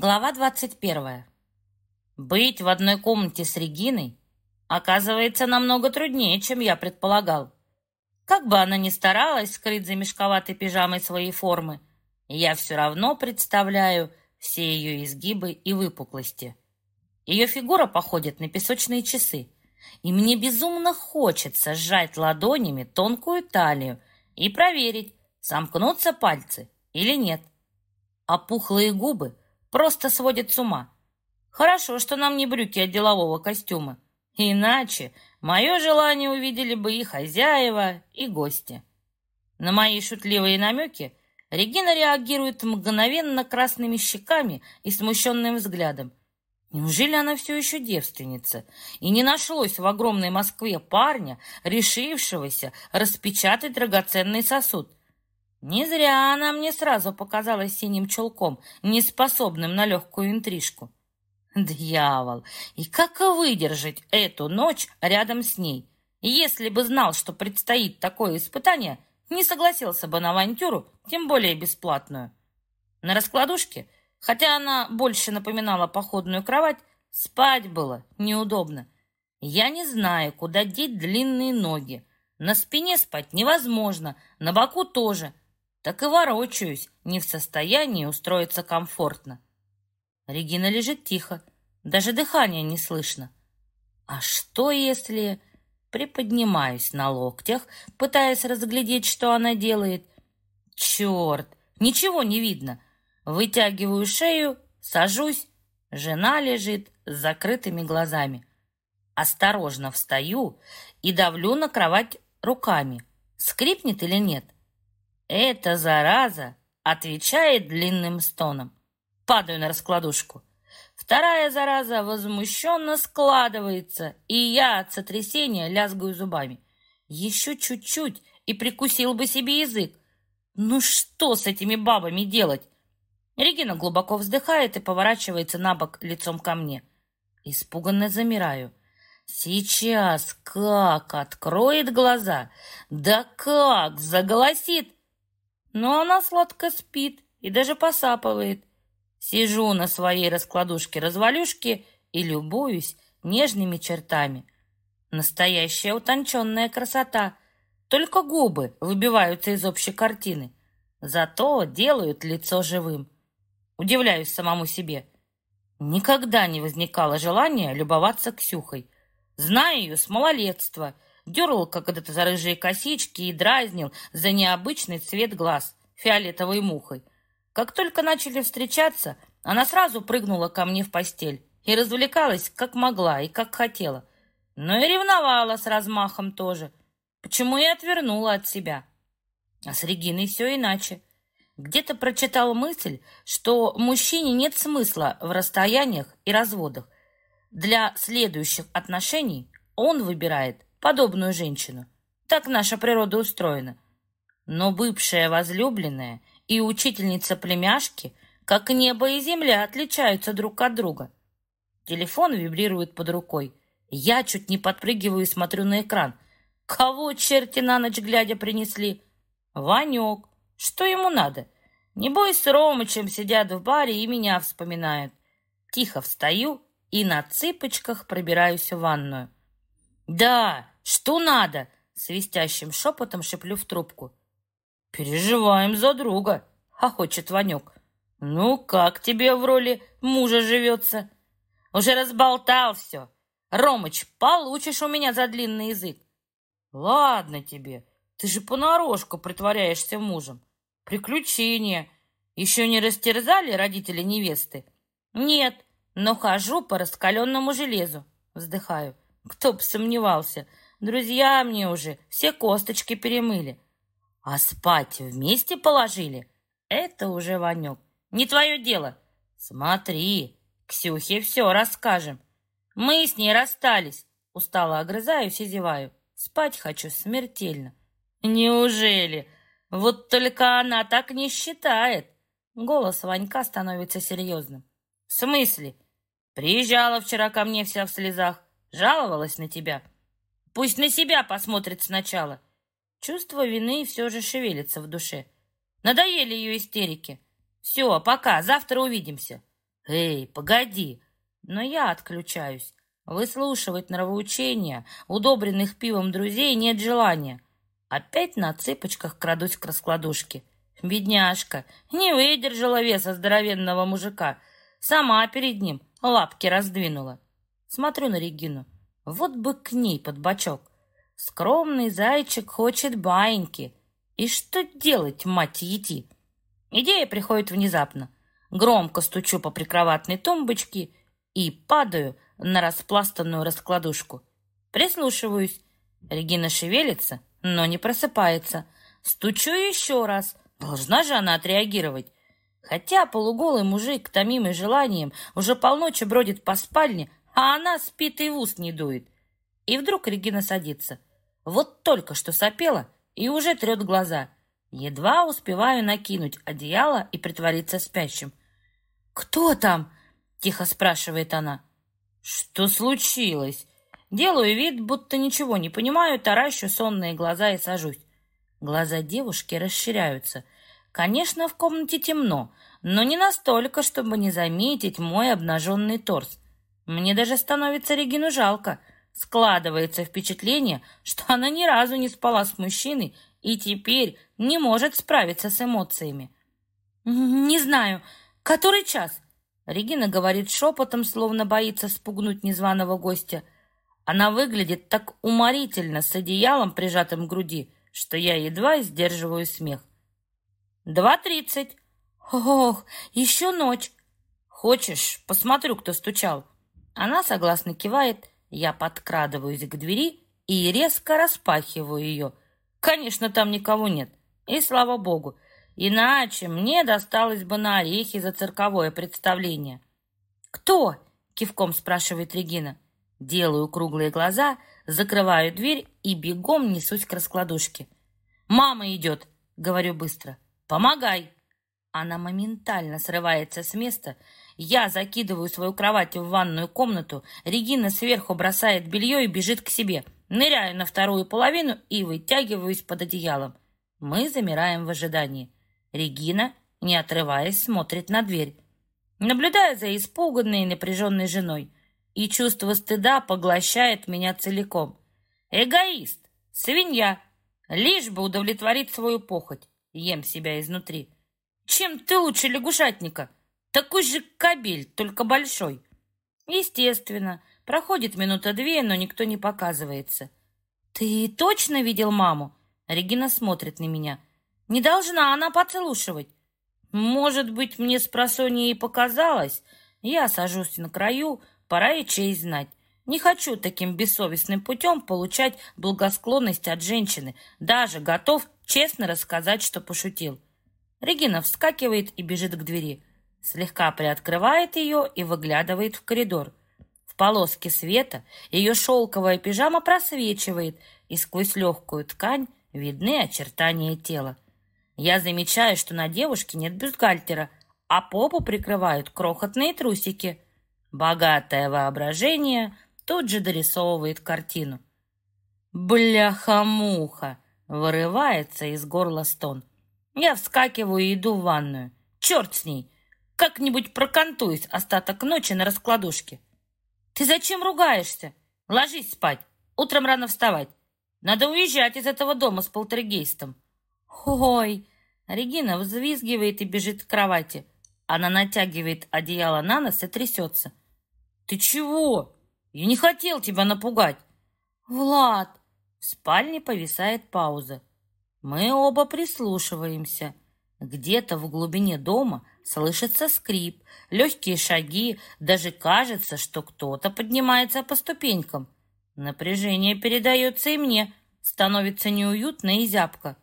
Глава 21. Быть в одной комнате с Региной оказывается намного труднее, чем я предполагал. Как бы она ни старалась скрыть за мешковатой пижамой свои формы, я все равно представляю все ее изгибы и выпуклости. Ее фигура походит на песочные часы, и мне безумно хочется сжать ладонями тонкую талию и проверить, сомкнутся пальцы или нет. А пухлые губы — Просто сводит с ума. Хорошо, что нам не брюки от делового костюма. Иначе мое желание увидели бы и хозяева, и гости. На мои шутливые намеки Регина реагирует мгновенно красными щеками и смущенным взглядом. Неужели она все еще девственница? И не нашлось в огромной Москве парня, решившегося распечатать драгоценный сосуд? Не зря она мне сразу показалась синим чулком, неспособным на легкую интрижку. Дьявол! И как выдержать эту ночь рядом с ней? Если бы знал, что предстоит такое испытание, не согласился бы на авантюру, тем более бесплатную. На раскладушке, хотя она больше напоминала походную кровать, спать было неудобно. Я не знаю, куда деть длинные ноги. На спине спать невозможно, на боку тоже — так и ворочаюсь, не в состоянии устроиться комфортно. Регина лежит тихо, даже дыхания не слышно. А что если... Приподнимаюсь на локтях, пытаясь разглядеть, что она делает. Черт, ничего не видно. Вытягиваю шею, сажусь. Жена лежит с закрытыми глазами. Осторожно встаю и давлю на кровать руками. Скрипнет или нет? Эта зараза отвечает длинным стоном. Падаю на раскладушку. Вторая зараза возмущенно складывается, и я от сотрясения лязгаю зубами. Еще чуть-чуть и прикусил бы себе язык. Ну что с этими бабами делать? Регина глубоко вздыхает и поворачивается на бок лицом ко мне. Испуганно замираю. Сейчас как откроет глаза, да как заголосит, но она сладко спит и даже посапывает. Сижу на своей раскладушке-развалюшке и любуюсь нежными чертами. Настоящая утонченная красота. Только губы выбиваются из общей картины. Зато делают лицо живым. Удивляюсь самому себе. Никогда не возникало желания любоваться Ксюхой. Знаю ее с малолетства — дергал когда-то за рыжие косички и дразнил за необычный цвет глаз фиолетовой мухой. Как только начали встречаться, она сразу прыгнула ко мне в постель и развлекалась, как могла и как хотела. Но и ревновала с размахом тоже, почему и отвернула от себя. А с Региной все иначе. Где-то прочитал мысль, что мужчине нет смысла в расстояниях и разводах. Для следующих отношений он выбирает подобную женщину. Так наша природа устроена. Но бывшая возлюбленная и учительница племяшки, как небо и земля, отличаются друг от друга. Телефон вибрирует под рукой. Я чуть не подпрыгиваю и смотрю на экран. Кого черти на ночь глядя принесли? Ванек. Что ему надо? Небось, с Ромычем сидят в баре и меня вспоминают. Тихо встаю и на цыпочках пробираюсь в ванную. «Да, что надо?» — свистящим шепотом шеплю в трубку. «Переживаем за друга», — хохочет Ванек. «Ну, как тебе в роли мужа живется?» «Уже разболтал все. Ромыч, получишь у меня за длинный язык». «Ладно тебе, ты же понарошку притворяешься мужем. Приключения. Еще не растерзали родители невесты?» «Нет, но хожу по раскаленному железу», — вздыхаю. Кто бы сомневался. Друзья мне уже все косточки перемыли. А спать вместе положили? Это уже Ванек. Не твое дело. Смотри, Ксюхе все расскажем. Мы с ней расстались. Устало огрызаюсь и зеваю. Спать хочу смертельно. Неужели? Вот только она так не считает. Голос Ванька становится серьезным. В смысле? Приезжала вчера ко мне вся в слезах. Жаловалась на тебя. Пусть на себя посмотрит сначала. Чувство вины все же шевелится в душе. Надоели ее истерики. Все, пока, завтра увидимся. «Эй, погоди!» Но я отключаюсь. Выслушивать нравоучения, удобренных пивом друзей, нет желания. Опять на цыпочках крадусь к раскладушке. Бедняжка, не выдержала веса здоровенного мужика. Сама перед ним лапки раздвинула. Смотрю на Регину. Вот бы к ней под бочок. Скромный зайчик хочет баиньки. И что делать, мать ети? Идея приходит внезапно. Громко стучу по прикроватной тумбочке и падаю на распластанную раскладушку. Прислушиваюсь. Регина шевелится, но не просыпается. Стучу еще раз. Должна же она отреагировать. Хотя полуголый мужик, томимый желанием, уже полночи бродит по спальне, а она спит и в ус не дует. И вдруг Регина садится. Вот только что сопела и уже трет глаза. Едва успеваю накинуть одеяло и притвориться спящим. «Кто там?» — тихо спрашивает она. «Что случилось?» Делаю вид, будто ничего не понимаю, таращу сонные глаза и сажусь. Глаза девушки расширяются. Конечно, в комнате темно, но не настолько, чтобы не заметить мой обнаженный торс. Мне даже становится Регину жалко. Складывается впечатление, что она ни разу не спала с мужчиной и теперь не может справиться с эмоциями. «Не знаю, который час?» Регина говорит шепотом, словно боится спугнуть незваного гостя. Она выглядит так уморительно с одеялом, прижатым к груди, что я едва сдерживаю смех. «Два тридцать!» «Ох, еще ночь!» «Хочешь, посмотрю, кто стучал?» Она согласно кивает, я подкрадываюсь к двери и резко распахиваю ее. Конечно, там никого нет, и слава богу, иначе мне досталось бы на орехи за цирковое представление. «Кто?» — кивком спрашивает Регина. Делаю круглые глаза, закрываю дверь и бегом несусь к раскладушке. «Мама идет!» — говорю быстро. «Помогай!» Она моментально срывается с места я закидываю свою кровать в ванную комнату, Регина сверху бросает белье и бежит к себе. Ныряю на вторую половину и вытягиваюсь под одеялом. Мы замираем в ожидании. Регина, не отрываясь, смотрит на дверь. Наблюдая за испуганной и напряженной женой. И чувство стыда поглощает меня целиком. Эгоист, свинья, лишь бы удовлетворить свою похоть. Ем себя изнутри. Чем ты лучше лягушатника? Такой же кабель, только большой. Естественно, проходит минута две, но никто не показывается. Ты точно видел маму? Регина смотрит на меня. Не должна она подслушивать. Может быть, мне с просонья и показалось. Я сажусь на краю, пора и честь знать. Не хочу таким бессовестным путем получать благосклонность от женщины. Даже готов честно рассказать, что пошутил. Регина вскакивает и бежит к двери слегка приоткрывает ее и выглядывает в коридор. В полоске света ее шелковая пижама просвечивает, и сквозь легкую ткань видны очертания тела. Я замечаю, что на девушке нет бюстгальтера, а попу прикрывают крохотные трусики. Богатое воображение тут же дорисовывает картину. «Бляха-муха!» — вырывается из горла стон. Я вскакиваю и иду в ванную. «Черт с ней!» Как-нибудь прокантуюсь остаток ночи на раскладушке. Ты зачем ругаешься? Ложись спать. Утром рано вставать. Надо уезжать из этого дома с полтергейстом. Ой! Регина взвизгивает и бежит к кровати. Она натягивает одеяло на нос и трясется. Ты чего? Я не хотел тебя напугать. Влад! В спальне повисает пауза. Мы оба прислушиваемся. Где-то в глубине дома слышится скрип, легкие шаги, даже кажется, что кто-то поднимается по ступенькам. Напряжение передается и мне, становится неуютно и зябко.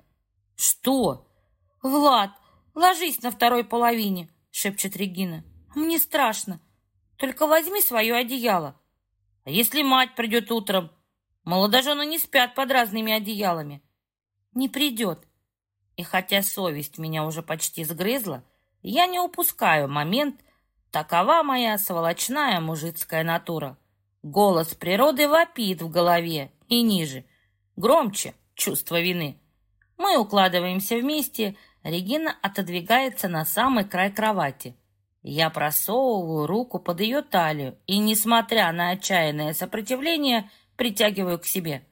«Что?» «Влад, ложись на второй половине», — шепчет Регина. «Мне страшно. Только возьми свое одеяло. А если мать придет утром? Молодожены не спят под разными одеялами». «Не придет. И хотя совесть меня уже почти сгрызла, я не упускаю момент, такова моя сволочная мужицкая натура. Голос природы вопит в голове и ниже, громче чувство вины. Мы укладываемся вместе, Регина отодвигается на самый край кровати. Я просовываю руку под ее талию и, несмотря на отчаянное сопротивление, притягиваю к себе.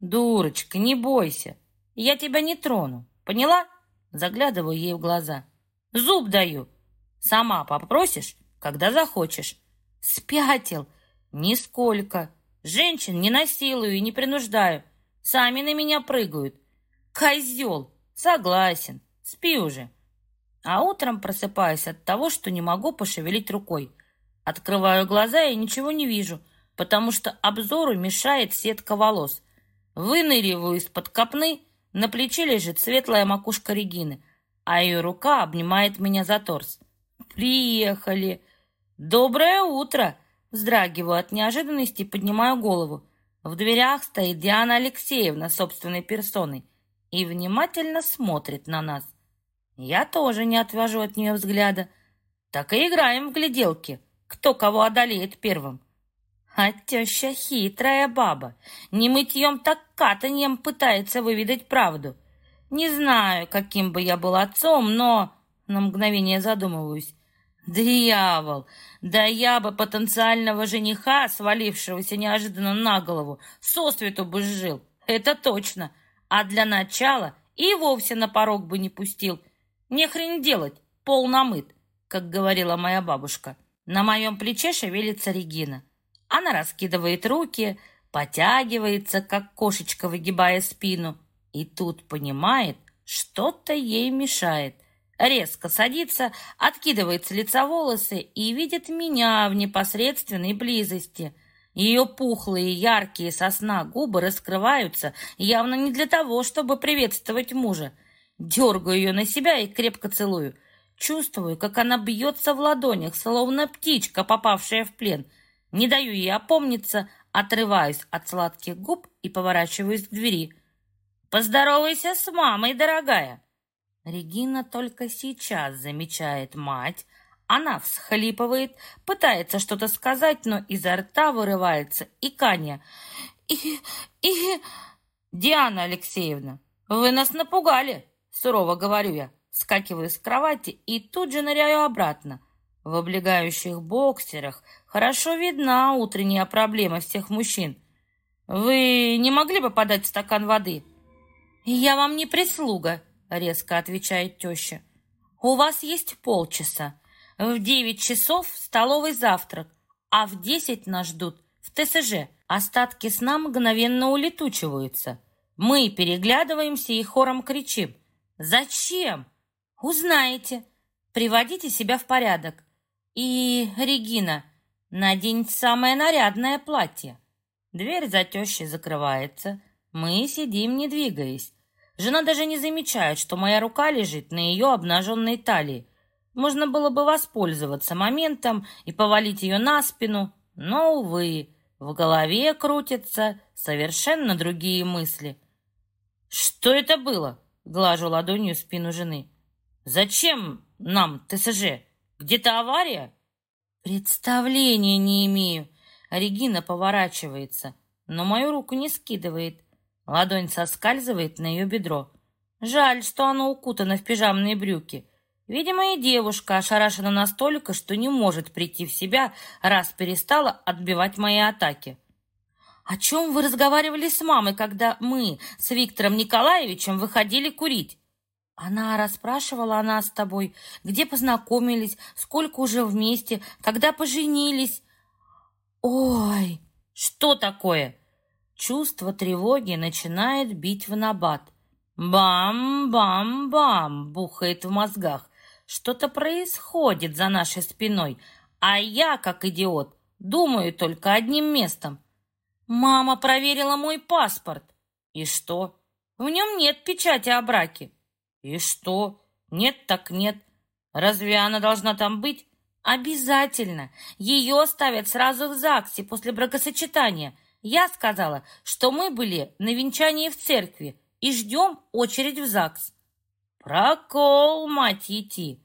«Дурочка, не бойся, я тебя не трону, поняла?» Заглядываю ей в глаза. «Зуб даю. Сама попросишь, когда захочешь». «Спятил!» «Нисколько. Женщин не насилую и не принуждаю. Сами на меня прыгают». «Козел! Согласен. Спи уже». А утром просыпаюсь от того, что не могу пошевелить рукой. Открываю глаза и ничего не вижу, потому что обзору мешает сетка волос. Выныриваю из-под копны, на плече лежит светлая макушка Регины, а ее рука обнимает меня за торс. «Приехали!» «Доброе утро!» Вздрагиваю от неожиданности и поднимаю голову. В дверях стоит Диана Алексеевна собственной персоной и внимательно смотрит на нас. Я тоже не отвожу от нее взгляда. Так и играем в гляделки, кто кого одолеет первым. А теща хитрая баба, не мытьем, так катаньем пытается выведать правду. Не знаю, каким бы я был отцом, но... На мгновение задумываюсь. Дьявол! Да я бы потенциального жениха, свалившегося неожиданно на голову, сосвету бы сжил. Это точно. А для начала и вовсе на порог бы не пустил. Не хрен делать, пол намыт, как говорила моя бабушка. На моем плече шевелится Регина. Она раскидывает руки, потягивается, как кошечка, выгибая спину. И тут понимает, что-то ей мешает резко садится, откидывает с лица волосы и видит меня в непосредственной близости. Ее пухлые, яркие сосна губы раскрываются явно не для того, чтобы приветствовать мужа. Дергаю ее на себя и крепко целую. Чувствую, как она бьется в ладонях, словно птичка, попавшая в плен. Не даю ей опомниться, отрываюсь от сладких губ и поворачиваюсь к двери. «Поздоровайся с мамой, дорогая!» Регина только сейчас замечает мать. Она всхлипывает, пытается что-то сказать, но изо рта вырывается икание. «И... и...» «Диана Алексеевна, вы нас напугали!» Сурово говорю я, скакиваю с кровати и тут же ныряю обратно. В облегающих боксерах хорошо видна утренняя проблема всех мужчин. «Вы не могли бы подать стакан воды?» «Я вам не прислуга», резко отвечает теща. У вас есть полчаса. В девять часов столовый завтрак, а в десять нас ждут в ТСЖ. Остатки сна мгновенно улетучиваются. Мы переглядываемся и хором кричим. «Зачем?» «Узнаете. Приводите себя в порядок. И, Регина, наденьте самое нарядное платье». Дверь за тещей закрывается. Мы сидим, не двигаясь. Жена даже не замечает, что моя рука лежит на ее обнаженной талии. Можно было бы воспользоваться моментом и повалить ее на спину, но, увы, в голове крутятся совершенно другие мысли. «Что это было?» — глажу ладонью спину жены. «Зачем нам ТСЖ? Где-то авария?» «Представления не имею». Регина поворачивается, но мою руку не скидывает. Ладонь соскальзывает на ее бедро. Жаль, что оно укутано в пижамные брюки. Видимо, и девушка ошарашена настолько, что не может прийти в себя, раз перестала отбивать мои атаки. «О чем вы разговаривали с мамой, когда мы с Виктором Николаевичем выходили курить?» Она расспрашивала о нас с тобой, где познакомились, сколько уже вместе, когда поженились. Ой, что такое? Чувство тревоги начинает бить в набат. Бам-бам-бам бухает в мозгах. Что-то происходит за нашей спиной, а я, как идиот, думаю только одним местом. Мама проверила мой паспорт. И что? В нем нет печати о браке. И что? Нет так нет. Разве она должна там быть? Обязательно. Ее оставят сразу в ЗАГСе после бракосочетания – я сказала, что мы были на венчании в церкви и ждем очередь в ЗАГС. Прокол, мать идти.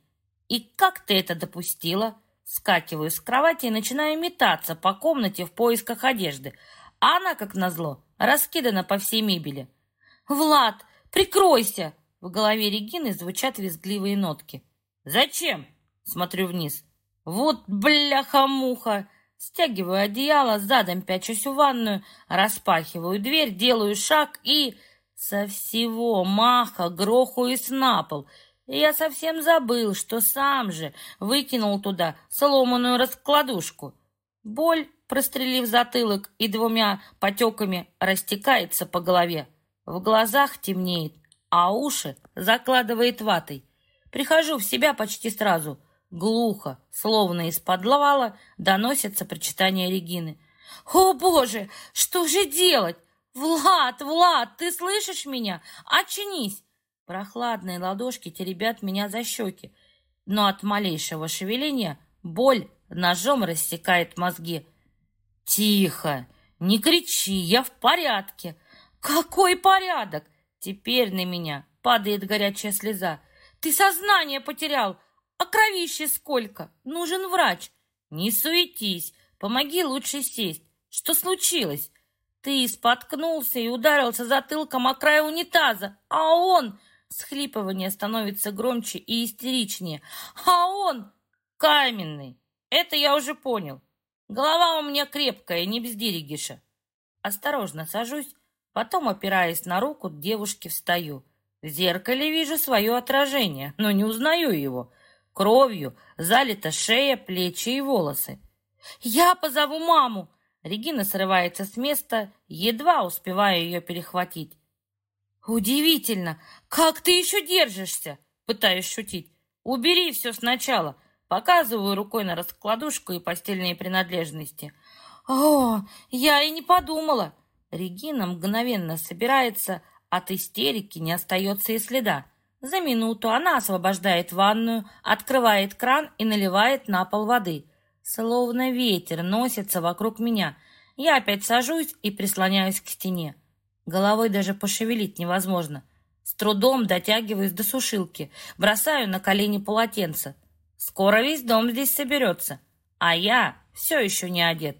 И как ты это допустила? Скакиваю с кровати и начинаю метаться по комнате в поисках одежды. А она, как назло, раскидана по всей мебели. «Влад, прикройся!» В голове Регины звучат визгливые нотки. «Зачем?» Смотрю вниз. Вот бляха-муха! Стягиваю одеяло, задом пячусь в ванную, распахиваю дверь, делаю шаг и... Со всего маха грохаюсь на пол. Я совсем забыл, что сам же выкинул туда сломанную раскладушку. Боль, прострелив затылок и двумя потеками, растекается по голове. В глазах темнеет, а уши закладывает ватой. Прихожу в себя почти сразу. Глухо, словно из подвала, доносятся причитания Регины. «О, Боже, что же делать? Влад, Влад, ты слышишь меня? Очнись!» Прохладные ладошки теребят меня за щеки, но от малейшего шевеления боль ножом рассекает мозги. «Тихо! Не кричи, я в порядке!» «Какой порядок!» Теперь на меня падает горячая слеза. «Ты сознание потерял! А кровище сколько? Нужен врач!» «Не суетись! Помоги лучше сесть! Что случилось?» «Ты споткнулся и ударился затылком о край унитаза, а он...» Схлипывание становится громче и истеричнее. «А он каменный! Это я уже понял. Голова у меня крепкая, не бздиригиша!» Осторожно сажусь, потом, опираясь на руку девушки, встаю. В зеркале вижу свое отражение, но не узнаю его. Кровью залита шея, плечи и волосы. «Я позову маму!» Регина срывается с места, едва успевая ее перехватить. «Удивительно! Как ты еще держишься?» Пытаюсь шутить. «Убери все сначала!» Показываю рукой на раскладушку и постельные принадлежности. «О, я и не подумала!» Регина мгновенно собирается, от истерики не остается и следа. За минуту она освобождает ванную, открывает кран и наливает на пол воды. Словно ветер носится вокруг меня. Я опять сажусь и прислоняюсь к стене. Головой даже пошевелить невозможно. С трудом дотягиваюсь до сушилки, бросаю на колени полотенце. Скоро весь дом здесь соберется, а я все еще не одет.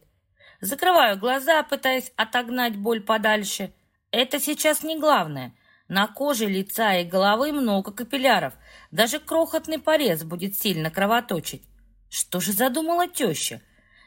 Закрываю глаза, пытаясь отогнать боль подальше. Это сейчас не главное. На коже лица и головы много капилляров. Даже крохотный порез будет сильно кровоточить. Что же задумала теща?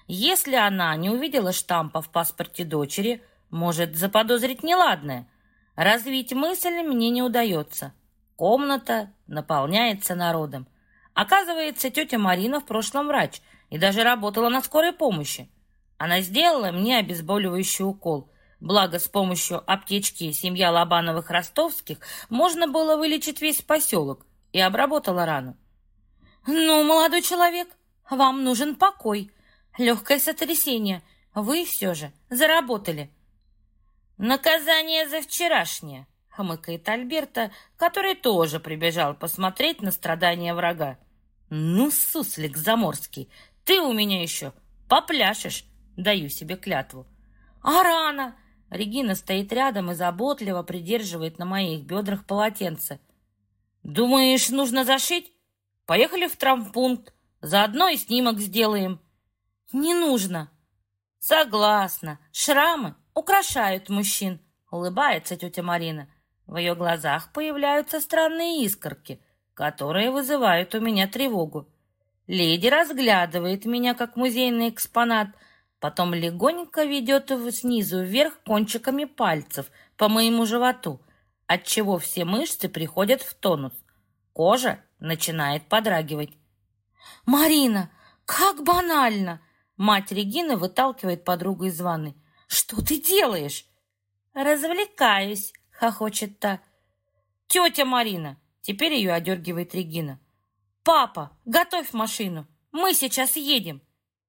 Если она не увидела штампа в паспорте дочери, может заподозрить неладное. Развить мысль мне не удается. Комната наполняется народом. Оказывается, тетя Марина в прошлом врач и даже работала на скорой помощи. Она сделала мне обезболивающий укол. Благо, с помощью аптечки семья Лобановых-Ростовских можно было вылечить весь поселок и обработала рану. «Ну, молодой человек, вам нужен покой, легкое сотрясение. Вы все же заработали». «Наказание за вчерашнее», — хмыкает Альберта, который тоже прибежал посмотреть на страдания врага. «Ну, суслик заморский, ты у меня еще попляшешь, Даю себе клятву. А рано! Регина стоит рядом и заботливо придерживает на моих бедрах полотенце. Думаешь, нужно зашить? Поехали в травмпункт. Заодно и снимок сделаем. Не нужно. Согласна. Шрамы украшают мужчин. Улыбается тетя Марина. В ее глазах появляются странные искорки, которые вызывают у меня тревогу. Леди разглядывает меня как музейный экспонат – Потом легонько ведет снизу вверх кончиками пальцев по моему животу, отчего все мышцы приходят в тонус. Кожа начинает подрагивать. «Марина, как банально!» Мать Регины выталкивает подругу из ванны. «Что ты делаешь?» «Развлекаюсь», — хохочет та. «Тетя Марина!» Теперь ее одергивает Регина. «Папа, готовь машину, мы сейчас едем!»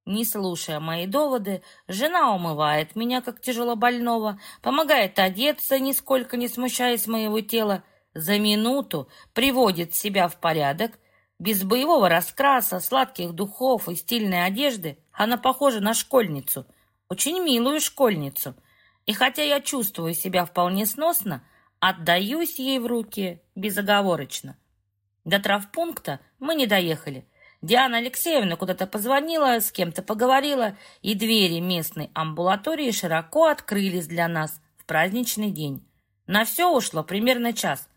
Не слушая мои доводы, жена умывает меня, как тяжелобольного, помогает одеться, нисколько не смущаясь моего тела, за минуту приводит себя в порядок, без боевого раскраса, сладких духов и стильной одежды она похожа на школьницу, очень милую школьницу. И хотя я чувствую себя вполне сносно, отдаюсь ей в руки безоговорочно. До травпункта мы не доехали – Диана Алексеевна куда-то позвонила, с кем-то поговорила, и двери местной амбулатории широко открылись для нас в праздничный день. На все ушло примерно час.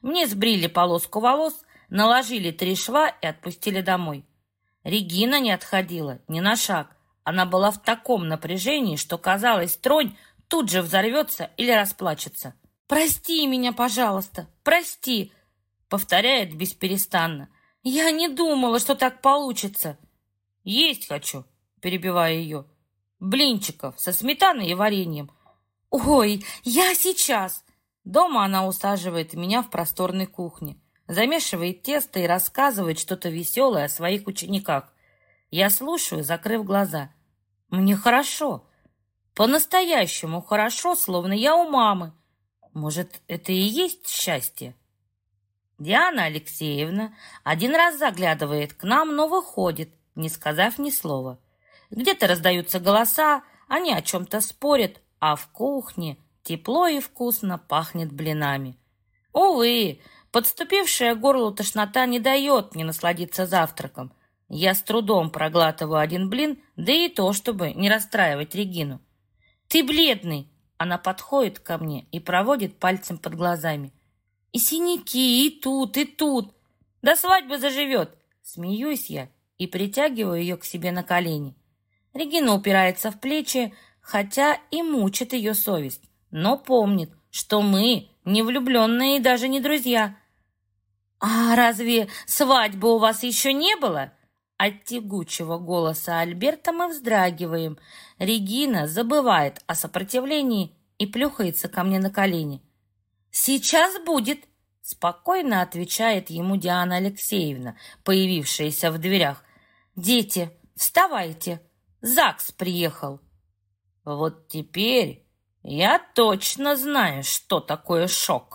Мне сбрили полоску волос, наложили три шва и отпустили домой. Регина не отходила ни на шаг. Она была в таком напряжении, что, казалось, тронь тут же взорвется или расплачется. «Прости меня, пожалуйста, прости!» Повторяет бесперестанно. «Я не думала, что так получится!» «Есть хочу!» Перебивая ее. «Блинчиков со сметаной и вареньем!» «Ой, я сейчас!» Дома она усаживает меня в просторной кухне, замешивает тесто и рассказывает что-то веселое о своих учениках. Я слушаю, закрыв глаза. Мне хорошо. По-настоящему хорошо, словно я у мамы. Может, это и есть счастье? Диана Алексеевна один раз заглядывает к нам, но выходит, не сказав ни слова. Где-то раздаются голоса, они о чем-то спорят, а в кухне Тепло и вкусно пахнет блинами. Увы, подступившая к горлу тошнота не дает мне насладиться завтраком. Я с трудом проглатываю один блин, да и то, чтобы не расстраивать Регину. «Ты бледный!» Она подходит ко мне и проводит пальцем под глазами. «И синяки, и тут, и тут! До свадьбы заживет!» Смеюсь я и притягиваю ее к себе на колени. Регина упирается в плечи, хотя и мучит ее совесть но помнит, что мы не влюбленные и даже не друзья. «А разве свадьбы у вас еще не было?» От тягучего голоса Альберта мы вздрагиваем. Регина забывает о сопротивлении и плюхается ко мне на колени. «Сейчас будет!» — спокойно отвечает ему Диана Алексеевна, появившаяся в дверях. «Дети, вставайте! ЗАГС приехал!» Вот теперь я точно знаю, что такое шок.